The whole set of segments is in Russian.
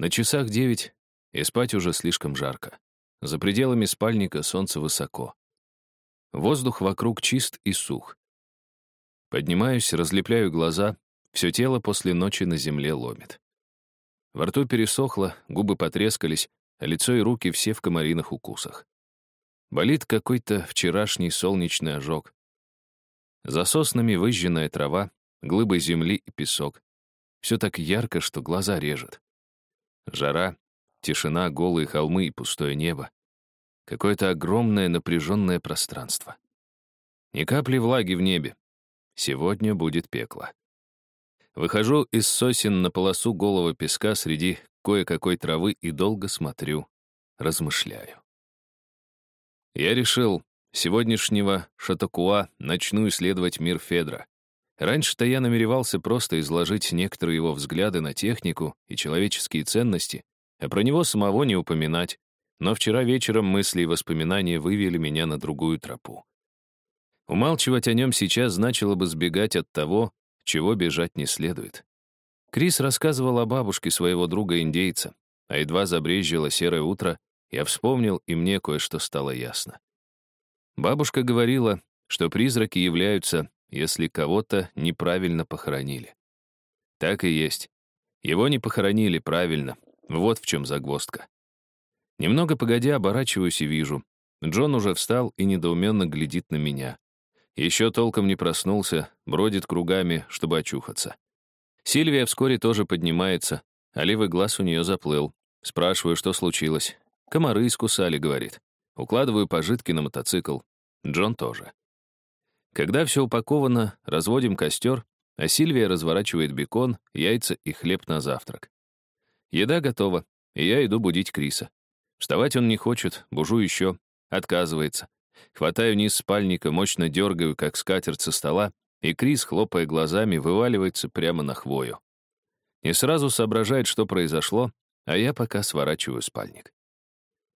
На часах девять, и спать уже слишком жарко. За пределами спальника солнце высоко. Воздух вокруг чист и сух. Поднимаюсь, разлепляю глаза, все тело после ночи на земле ломит. Во рту пересохло, губы потрескались, а лицо и руки все в комариных укусах. Болит какой-то вчерашний солнечный ожог. За соснами выжженная трава, глыбы земли и песок. Все так ярко, что глаза режет. Жара, тишина, голые холмы и пустое небо. Какое-то огромное напряженное пространство. Ни капли влаги в небе. Сегодня будет пекло. Выхожу из сосен на полосу голого песка среди кое-какой травы и долго смотрю, размышляю. Я решил, сегодняшнего Шатакуа начну исследовать мир Федра. Раньше-то я намеревался просто изложить некоторые его взгляды на технику и человеческие ценности, а про него самого не упоминать. Но вчера вечером мысли и воспоминания вывели меня на другую тропу. Умалчивать о нем сейчас значило бы сбегать от того, чего бежать не следует. Крис рассказывал о бабушке своего друга-индейца, а едва забрежило серое утро, я вспомнил, и мне кое-что стало ясно. Бабушка говорила, что призраки являются, если кого-то неправильно похоронили. Так и есть. Его не похоронили правильно. Вот в чем загвоздка. Немного погодя, оборачиваюсь и вижу. Джон уже встал и недоуменно глядит на меня. Еще толком не проснулся, бродит кругами, чтобы очухаться. Сильвия вскоре тоже поднимается, а левый глаз у нее заплыл. Спрашиваю, что случилось. Комары искусали, говорит. Укладываю пожитки на мотоцикл. Джон тоже. Когда все упаковано, разводим костер, а Сильвия разворачивает бекон, яйца и хлеб на завтрак. Еда готова, и я иду будить Криса. Вставать он не хочет, бужу еще, отказывается. Хватаю низ спальника, мощно дергаю, как скатерть со стола, и Крис, хлопая глазами, вываливается прямо на хвою. Не сразу соображает, что произошло, а я пока сворачиваю спальник.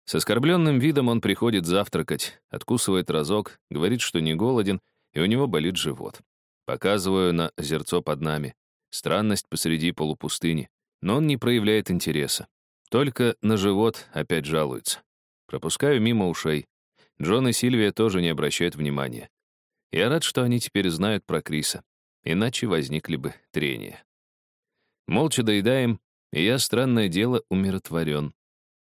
С оскорбленным видом он приходит завтракать, откусывает разок, говорит, что не голоден, и у него болит живот. Показываю на озерцо под нами. Странность посреди полупустыни. Но он не проявляет интереса. Только на живот опять жалуется. Пропускаю мимо ушей. Джон и Сильвия тоже не обращают внимания. Я рад, что они теперь знают про Криса. Иначе возникли бы трения. Молча доедаем, и я, странное дело, умиротворен.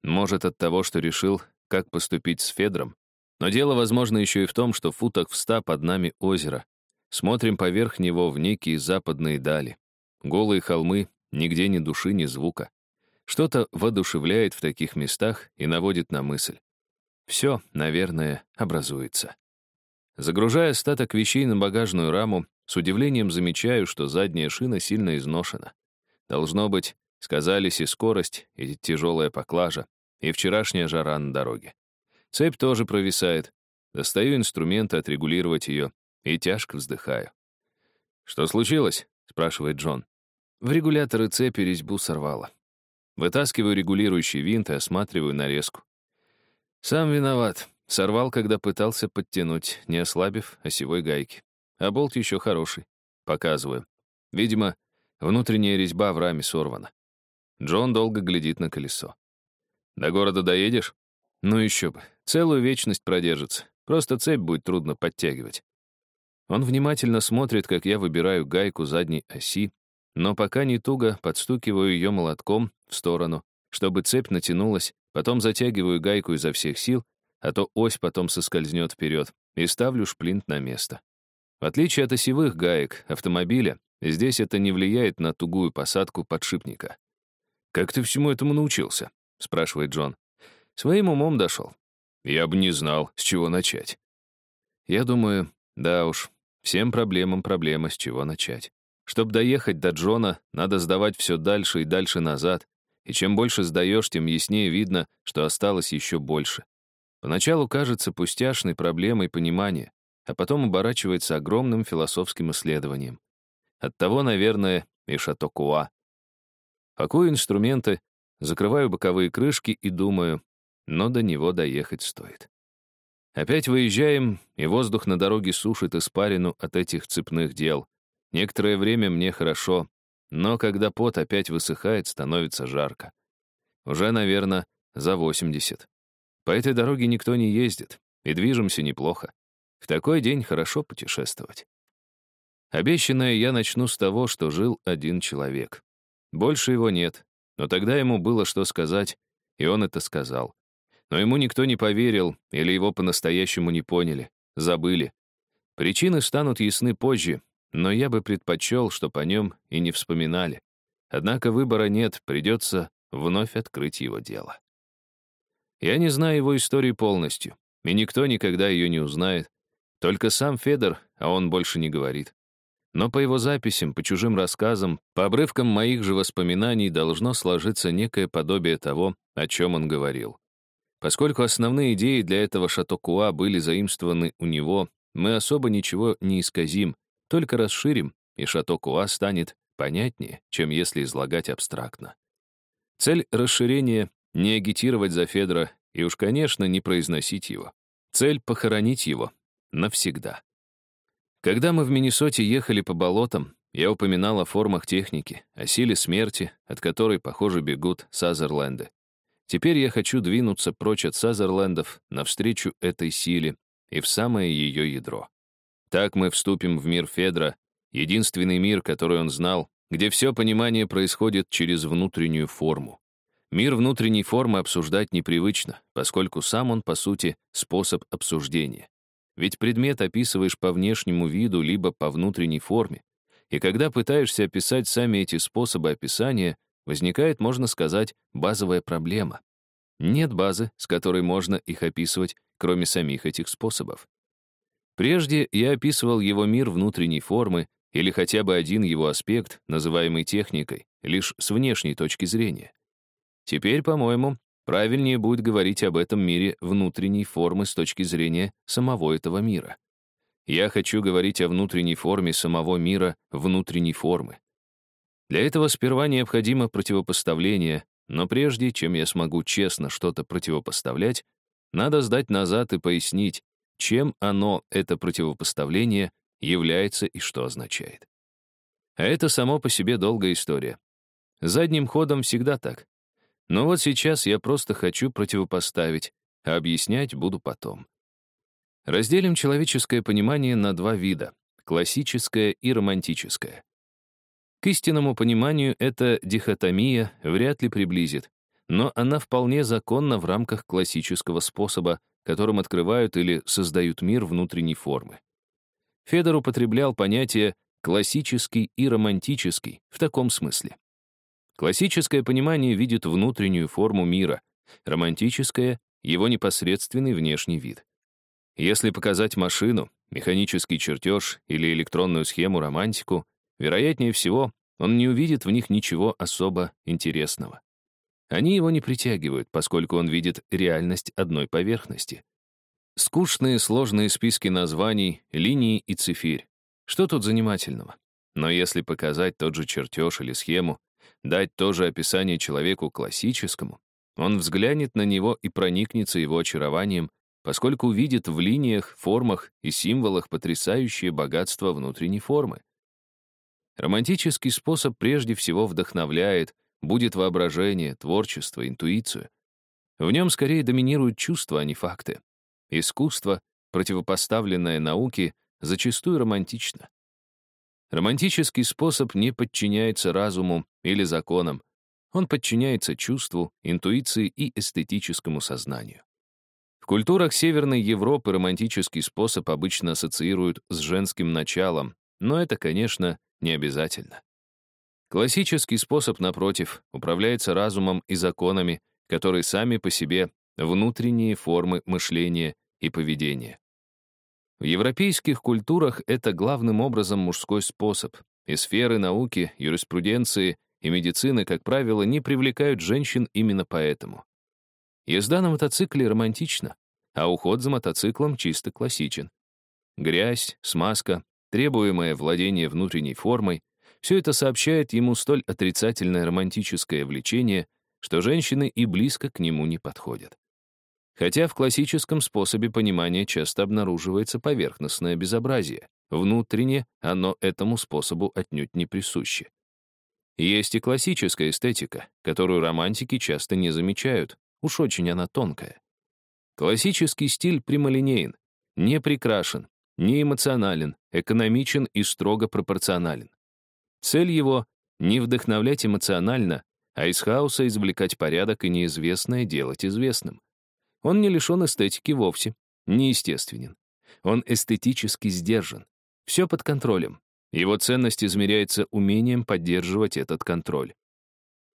Может, от того, что решил, как поступить с Федром. Но дело, возможно, еще и в том, что в футах в ста под нами озеро. Смотрим поверх него в некие западные дали. Голые холмы, нигде ни души, ни звука. Что-то воодушевляет в таких местах и наводит на мысль. Все, наверное, образуется. Загружая остаток вещей на багажную раму, с удивлением замечаю, что задняя шина сильно изношена. Должно быть, сказались и скорость, и тяжелая поклажа, и вчерашняя жара на дороге. Цепь тоже провисает. Достаю инструменты отрегулировать ее и тяжко вздыхаю. «Что случилось?» — спрашивает Джон. В регуляторы цепи резьбу сорвало. Вытаскиваю регулирующий винт и осматриваю нарезку. Сам виноват. Сорвал, когда пытался подтянуть, не ослабив осевой гайки. А болт еще хороший. Показываю. Видимо, внутренняя резьба в раме сорвана. Джон долго глядит на колесо. «До города доедешь?» «Ну еще бы. Целую вечность продержится. Просто цепь будет трудно подтягивать». Он внимательно смотрит, как я выбираю гайку задней оси, но пока не туго подстукиваю ее молотком в сторону, чтобы цепь натянулась, потом затягиваю гайку изо всех сил, а то ось потом соскользнет вперед, и ставлю шплинт на место. В отличие от осевых гаек автомобиля, здесь это не влияет на тугую посадку подшипника. «Как ты всему этому научился?» — спрашивает Джон. «Своим умом дошел. Я бы не знал, с чего начать». Я думаю, да уж, всем проблемам проблема, с чего начать. Чтобы доехать до Джона, надо сдавать все дальше и дальше назад, и чем больше сдаешь, тем яснее видно, что осталось еще больше. Поначалу кажется пустяшной проблемой понимания, а потом оборачивается огромным философским исследованием. Оттого, наверное, и Шатокуа. Пакую инструменты, закрываю боковые крышки и думаю, но до него доехать стоит. Опять выезжаем, и воздух на дороге сушит испарину от этих цепных дел. Некоторое время мне хорошо, но когда пот опять высыхает, становится жарко. уже, наверное, за 80. По этой дороге никто не ездит, и движемся неплохо. В такой день хорошо путешествовать. Обещанное я начну с того, что жил один человек. Больше его нет, но тогда ему было что сказать, и он это сказал. Но ему никто не поверил, или его по-настоящему не поняли, забыли. Причины станут ясны позже, но я бы предпочел, чтоб о нем и не вспоминали. Однако выбора нет, придется вновь открыть его дело. Я не знаю его истории полностью, и никто никогда ее не узнает. Только сам Федор, а он больше не говорит. Но по его записям, по чужим рассказам, по обрывкам моих же воспоминаний должно сложиться некое подобие того, о чем он говорил. Поскольку основные идеи для этого Шатокуа были заимствованы у него, мы особо ничего не исказим, только расширим, и Шатокуа станет понятнее, чем если излагать абстрактно. Цель расширения — не агитировать за Федора и уж, конечно, не произносить его. Цель — похоронить его навсегда. Когда мы в Миннесоте ехали по болотам, я упоминал о формах техники, о силе смерти, от которой, похоже, бегут Сазерленды. Теперь я хочу двинуться прочь от Сазерлендов навстречу этой силе и в самое ее ядро. Так мы вступим в мир Федра, единственный мир, который он знал, где все понимание происходит через внутреннюю форму. Мир внутренней формы обсуждать непривычно, поскольку сам он, по сути, способ обсуждения. Ведь предмет описываешь по внешнему виду либо по внутренней форме. И когда пытаешься описать сами эти способы описания, возникает, можно сказать, базовая проблема. Нет базы, с которой можно их описывать, кроме самих этих способов. Прежде я описывал его мир внутренней формы или хотя бы один его аспект, называемый техникой, лишь с внешней точки зрения. Теперь, по-моему, Правильнее будет говорить об этом мире внутренней формы с точки зрения самого этого мира. Я хочу говорить о внутренней форме самого мира внутренней формы. Для этого сперва необходимо противопоставление, но прежде, чем я смогу честно что-то противопоставлять, надо сдать назад и пояснить, чем оно, это противопоставление, является и что означает. А это само по себе долгая история. Задним ходом всегда так. Но вот сейчас я просто хочу противопоставить, а объяснять буду потом. Разделим человеческое понимание на два вида — классическое и романтическое. К истинному пониманию эта дихотомия вряд ли приблизит, но она вполне законна в рамках классического способа, которым открывают или создают мир внутренней формы. Федор употреблял понятие «классический» и «романтический» в таком смысле. Классическое понимание видит внутреннюю форму мира, романтическое — его непосредственный внешний вид. Если показать машину, механический чертеж или электронную схему романтику, вероятнее всего, он не увидит в них ничего особо интересного. Они его не притягивают, поскольку он видит реальность одной поверхности. Скучные сложные списки названий, линии и цифирь. Что тут занимательного? Но если показать тот же чертеж или схему, дать тоже описание человеку классическому, он взглянет на него и проникнется его очарованием, поскольку увидит в линиях, формах и символах потрясающее богатство внутренней формы. Романтический способ прежде всего вдохновляет, будет воображение, творчество, интуицию. В нем скорее доминируют чувства, а не факты. Искусство, противопоставленное науке, зачастую романтично. Романтический способ не подчиняется разуму или законам. Он подчиняется чувству, интуиции и эстетическому сознанию. В культурах Северной Европы романтический способ обычно ассоциируют с женским началом, но это, конечно, не обязательно. Классический способ, напротив, управляется разумом и законами, которые сами по себе внутренние формы мышления и поведения. В европейских культурах это главным образом мужской способ, и сферы науки, юриспруденции и медицины, как правило, не привлекают женщин именно поэтому. Езда на мотоцикле романтична, а уход за мотоциклом чисто классичен. Грязь, смазка, требуемое владение внутренней формой — все это сообщает ему столь отрицательное романтическое влечение, что женщины и близко к нему не подходят. Хотя в классическом способе понимания часто обнаруживается поверхностное безобразие. Внутренне оно этому способу отнюдь не присуще. Есть и классическая эстетика, которую романтики часто не замечают, уж очень она тонкая. Классический стиль прямолинеен, не прикрашен, не эмоционален, экономичен и строго пропорционален. Цель его — не вдохновлять эмоционально, а из хаоса извлекать порядок и неизвестное делать известным. Он не лишен эстетики вовсе, неестественен. Он эстетически сдержан. Все под контролем. Его ценность измеряется умением поддерживать этот контроль.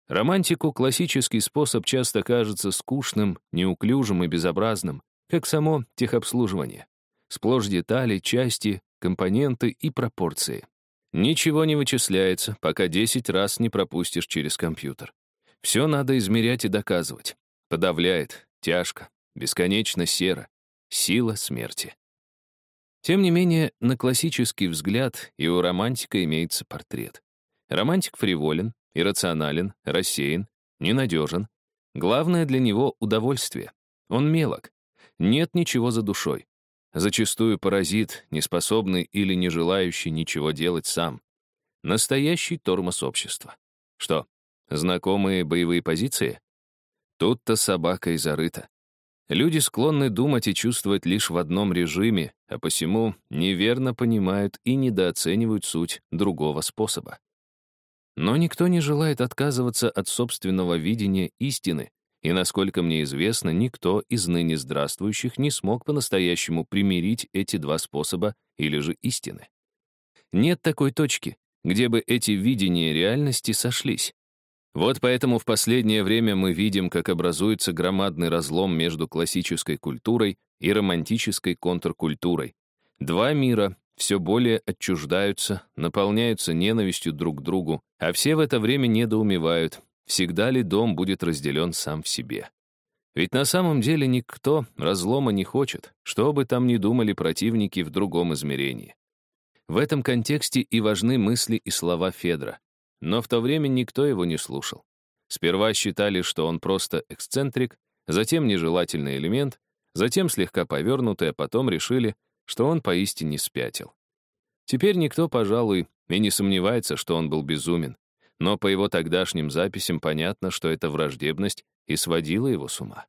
Романтику классический способ часто кажется скучным, неуклюжим и безобразным, как само техобслуживание. Сплошь детали, части, компоненты и пропорции. Ничего не вычисляется, пока 10 раз не пропустишь через компьютер. Все надо измерять и доказывать. Подавляет, тяжко, бесконечно серо. Сила смерти. Тем не менее, на классический взгляд и у романтика имеется портрет. Романтик фриволен, иррационален, рассеян, ненадежен. Главное для него — удовольствие. Он мелок. Нет ничего за душой. Зачастую паразит, неспособный или не желающий ничего делать сам. Настоящий тормоз общества. Что, знакомые боевые позиции? Тут-то собака и зарыта. Люди склонны думать и чувствовать лишь в одном режиме, а посему неверно понимают и недооценивают суть другого способа. Но никто не желает отказываться от собственного видения истины, и, насколько мне известно, никто из ныне здравствующих не смог по-настоящему примирить эти два способа или же истины. Нет такой точки, где бы эти видения реальности сошлись. Вот поэтому в последнее время мы видим, как образуется громадный разлом между классической культурой и романтической контркультурой. Два мира все более отчуждаются, наполняются ненавистью друг к другу, а все в это время недоумевают, всегда ли дом будет разделен сам в себе. Ведь на самом деле никто разлома не хочет, что бы там ни думали противники в другом измерении. В этом контексте и важны мысли и слова Федра. Но в то время никто его не слушал. Сперва считали, что он просто эксцентрик, затем нежелательный элемент, затем слегка повернутый, а потом решили, что он поистине спятил. Теперь никто, пожалуй, и не сомневается, что он был безумен, но по его тогдашним записям понятно, что эта враждебность и сводила его с ума.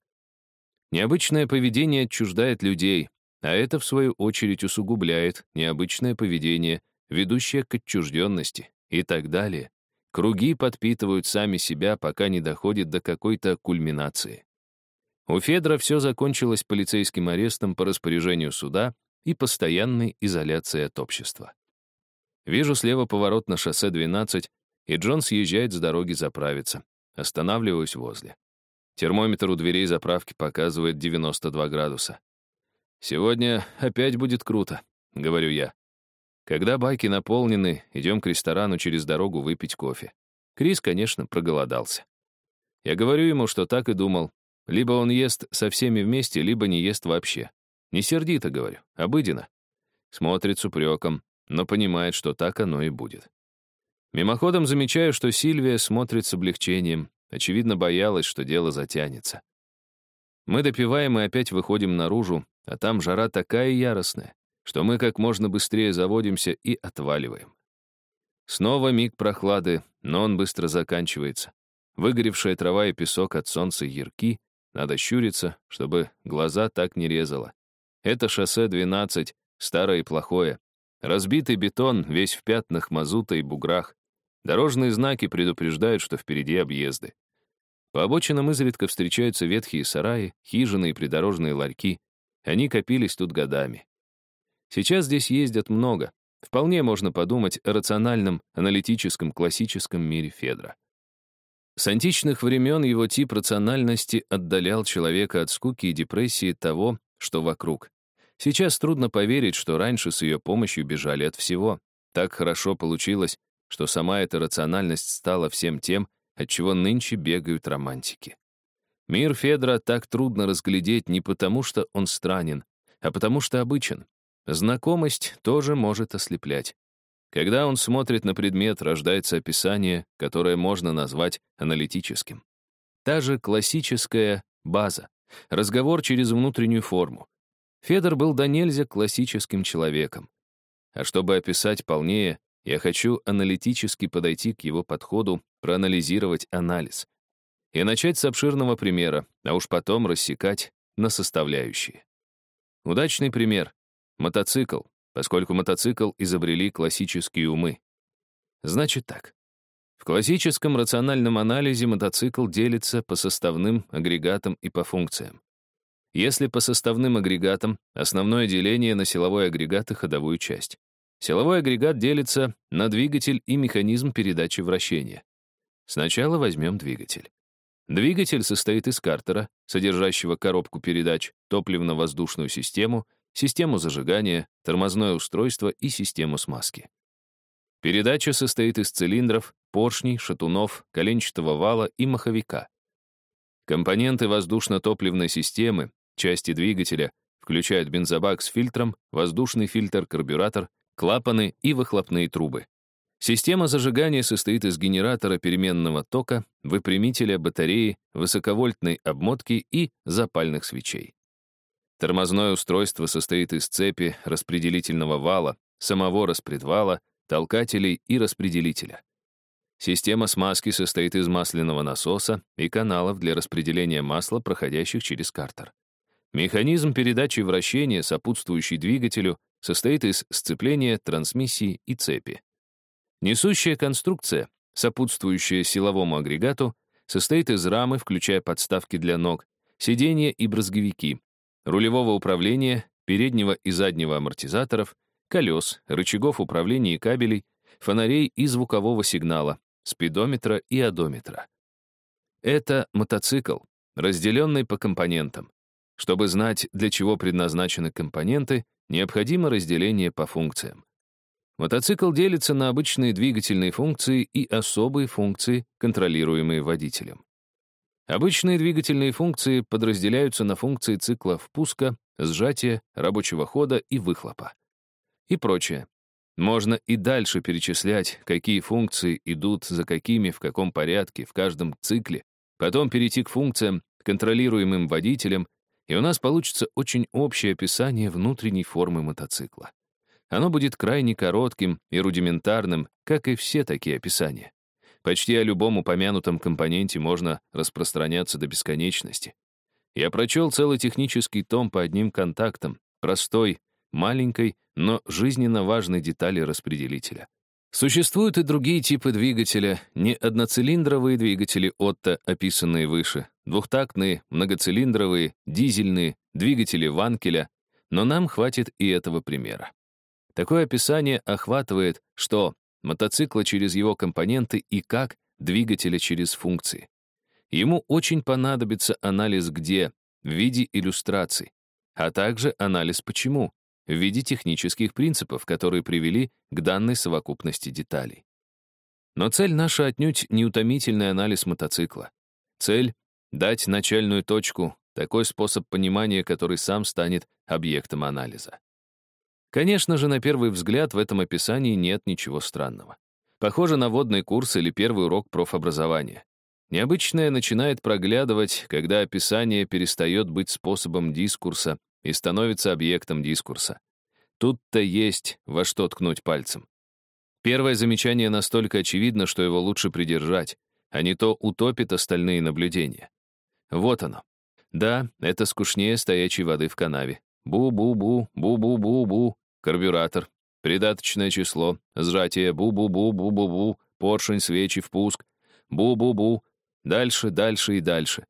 Необычное поведение отчуждает людей, а это, в свою очередь, усугубляет необычное поведение, ведущее к отчужденности и так далее, Круги подпитывают сами себя, пока не доходит до какой-то кульминации. У Федора все закончилось полицейским арестом по распоряжению суда и постоянной изоляцией от общества. Вижу слева поворот на шоссе 12, и Джон съезжает с дороги заправиться. Останавливаюсь возле. Термометр у дверей заправки показывает 92 градуса. «Сегодня опять будет круто», — говорю я. Когда баки наполнены, идем к ресторану через дорогу выпить кофе. Крис, конечно, проголодался. Я говорю ему, что так и думал. Либо он ест со всеми вместе, либо не ест вообще. Не сердито, говорю, обыденно. Смотрит с упреком, но понимает, что так оно и будет. Мимоходом замечаю, что Сильвия смотрит с облегчением, очевидно, боялась, что дело затянется. Мы допиваем и опять выходим наружу, а там жара такая яростная, что мы как можно быстрее заводимся и отваливаем. Снова миг прохлады, но он быстро заканчивается. Выгоревшая трава и песок от солнца ярки, надо щуриться, чтобы глаза так не резало. Это шоссе 12, старое и плохое. Разбитый бетон, весь в пятнах мазута и буграх. Дорожные знаки предупреждают, что впереди объезды. По обочинам изредка встречаются ветхие сараи, хижины и придорожные ларьки. Они копились тут годами. Сейчас здесь ездят много. Вполне можно подумать о рациональном, аналитическом, классическом мире Федра. С античных времен его тип рациональности отдалял человека от скуки и депрессии того, что вокруг. Сейчас трудно поверить, что раньше с ее помощью бежали от всего. Так хорошо получилось, что сама эта рациональность стала всем тем, от чего нынче бегают романтики. Мир Федра так трудно разглядеть не потому, что он странен, а потому что обычен. Знакомость тоже может ослеплять. Когда он смотрит на предмет, рождается описание, которое можно назвать аналитическим. Та же классическая база, разговор через внутреннюю форму. Федор был до нельзя классическим человеком. А чтобы описать полнее, Я хочу аналитически подойти к его подходу, проанализировать анализ. И начать с обширного примера, а уж потом рассекать на составляющие. Удачный пример — мотоцикл, поскольку мотоцикл изобрели классические умы. Значит так. В классическом рациональном анализе мотоцикл делится по составным агрегатам и по функциям. Если по составным агрегатам, основное деление на силовой агрегат и ходовую часть. Силовой агрегат делится на двигатель и механизм передачи вращения. Сначала возьмем двигатель. Двигатель состоит из картера, содержащего коробку передач, топливно-воздушную систему, систему зажигания, тормозное устройство и систему смазки. Передача состоит из цилиндров, поршней, шатунов, коленчатого вала и маховика. Компоненты воздушно-топливной системы, части двигателя, включают бензобак с фильтром, воздушный фильтр-карбюратор, клапаны и выхлопные трубы. Система зажигания состоит из генератора переменного тока, выпрямителя батареи, высоковольтной обмотки и запальных свечей. Тормозное устройство состоит из цепи, распределительного вала, самого распредвала, толкателей и распределителя. Система смазки состоит из масляного насоса и каналов для распределения масла, проходящих через картер. Механизм передачи вращения, сопутствующий двигателю, состоит из сцепления, трансмиссии и цепи. Несущая конструкция, сопутствующая силовому агрегату, состоит из рамы, включая подставки для ног, сиденья и брызговики, рулевого управления, переднего и заднего амортизаторов, колес, рычагов управления и кабелей, фонарей и звукового сигнала, спидометра и одометра. Это мотоцикл, разделенный по компонентам. Чтобы знать, для чего предназначены компоненты, необходимо разделение по функциям. Мотоцикл делится на обычные двигательные функции и особые функции, контролируемые водителем. Обычные двигательные функции подразделяются на функции цикла впуска, сжатия, рабочего хода и выхлопа. И прочее. Можно и дальше перечислять, какие функции идут за какими, в каком порядке, в каждом цикле, потом перейти к функциям, контролируемым водителем, и у нас получится очень общее описание внутренней формы мотоцикла. Оно будет крайне коротким и рудиментарным, как и все такие описания. Почти о любом упомянутом компоненте можно распространяться до бесконечности. Я прочел целый технический том по одним контактам, простой, маленькой, но жизненно важной детали распределителя. Существуют и другие типы двигателя, не одноцилиндровые двигатели Отто, описанные выше, двухтактные, многоцилиндровые, дизельные, двигатели Ванкеля, но нам хватит и этого примера. Такое описание охватывает, что мотоцикла через его компоненты и как двигателя через функции. Ему очень понадобится анализ «где» в виде иллюстраций, а также анализ «почему» в виде технических принципов, которые привели к данной совокупности деталей. Но цель наша отнюдь не утомительный анализ мотоцикла. Цель — дать начальную точку, такой способ понимания, который сам станет объектом анализа. Конечно же, на первый взгляд в этом описании нет ничего странного. Похоже на водный курс или первый урок профобразования. Необычное начинает проглядывать, когда описание перестает быть способом дискурса и становится объектом дискурса. Тут-то есть во что ткнуть пальцем. Первое замечание настолько очевидно, что его лучше придержать, а не то утопит остальные наблюдения. Вот оно. Да, это скучнее стоячей воды в канаве. Бу-бу-бу, бу-бу-бу-бу, карбюратор, придаточное число, сжатие, бу-бу-бу-бу-бу-бу, поршень, свечи, впуск, бу-бу-бу, дальше, дальше и дальше.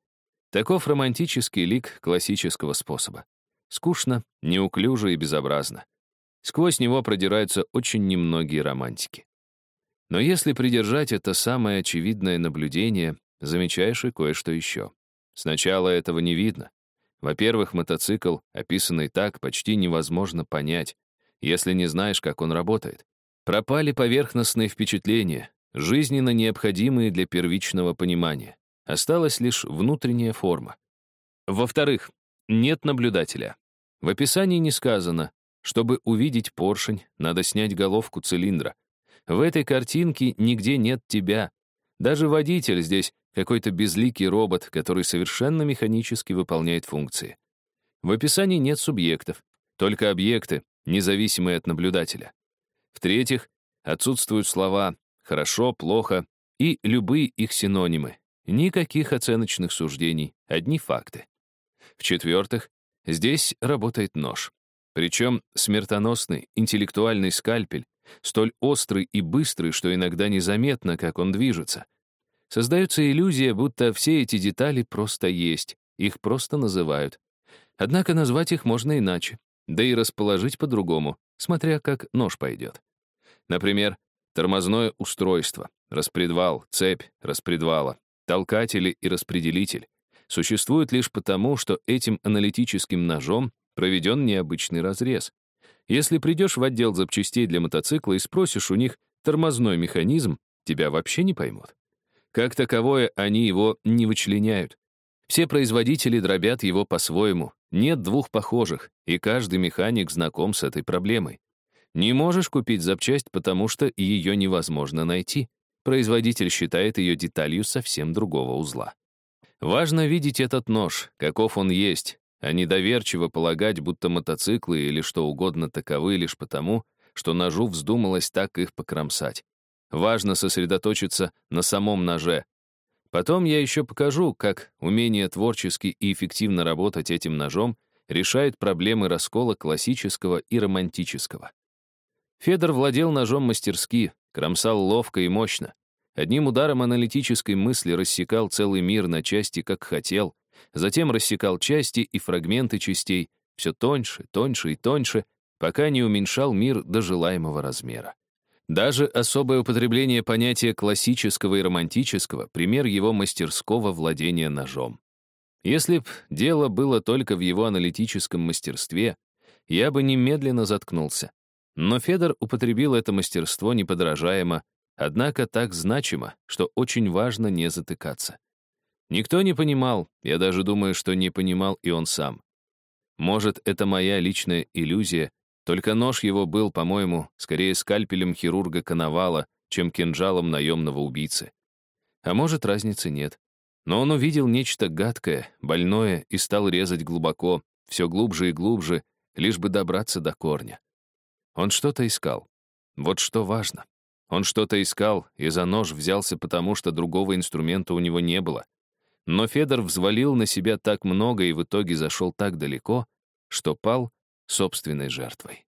Таков романтический лик классического способа. Скучно, неуклюже и безобразно. Сквозь него продираются очень немногие романтики. Но если придержать это самое очевидное наблюдение, замечаешь и кое-что еще. Сначала этого не видно. Во-первых, мотоцикл, описанный так, почти невозможно понять, если не знаешь, как он работает. Пропали поверхностные впечатления, жизненно необходимые для первичного понимания. Осталась лишь внутренняя форма. Во-вторых, нет наблюдателя. В описании не сказано, чтобы увидеть поршень, надо снять головку цилиндра. В этой картинке нигде нет тебя. Даже водитель здесь какой-то безликий робот, который совершенно механически выполняет функции. В описании нет субъектов, только объекты, независимые от наблюдателя. В-третьих, Отсутствуют слова «хорошо», «плохо» и любые их синонимы. Никаких оценочных суждений, одни факты. В-четвертых, здесь работает нож. Причем смертоносный интеллектуальный скальпель, столь острый и быстрый, что иногда незаметно, как он движется. Создается иллюзия, будто все эти детали просто есть, их просто называют. Однако назвать их можно иначе, да и расположить по-другому, смотря как нож пойдет. Например, тормозное устройство, распредвал, цепь распредвала, толкатели и распределитель существуют лишь потому, что этим аналитическим ножом проведен необычный разрез. Если придешь в отдел запчастей для мотоцикла и спросишь у них тормозной механизм, тебя вообще не поймут. Как таковое они его не вычленяют. Все производители дробят его по-своему, нет двух похожих, и каждый механик знаком с этой проблемой. Не можешь купить запчасть, потому что ее невозможно найти. Производитель считает ее деталью совсем другого узла. Важно видеть этот нож, каков он есть, а недоверчиво полагать, будто мотоциклы или что угодно таковы лишь потому, что ножу вздумалось так их покромсать. Важно сосредоточиться на самом ноже. Потом я еще покажу, как умение творчески и эффективно работать этим ножом решает проблемы раскола классического и романтического. Федор владел ножом мастерски, кромсал ловко и мощно. Одним ударом аналитической мысли рассекал целый мир на части, как хотел, затем рассекал части и фрагменты частей, все тоньше, тоньше и тоньше, пока не уменьшал мир до желаемого размера. Даже особое употребление понятия классического и романтического — пример его мастерского владения ножом. Если б дело было только в его аналитическом мастерстве, я бы немедленно заткнулся. Но Федор употребил это мастерство неподражаемо, однако так значимо, что очень важно не затыкаться. Никто не понимал, я даже думаю, что не понимал и он сам. Может, это моя личная иллюзия, только нож его был, по-моему, скорее скальпелем хирурга Коновала, чем кинжалом наемного убийцы. А может, разницы нет. Но он увидел нечто гадкое, больное и стал резать глубоко, все глубже и глубже, лишь бы добраться до корня. Он что-то искал. Вот что важно. Он что-то искал, и за нож взялся потому, что другого инструмента у него не было. Но Федор взвалил на себя так много и в итоге зашел так далеко, что пал собственной жертвой.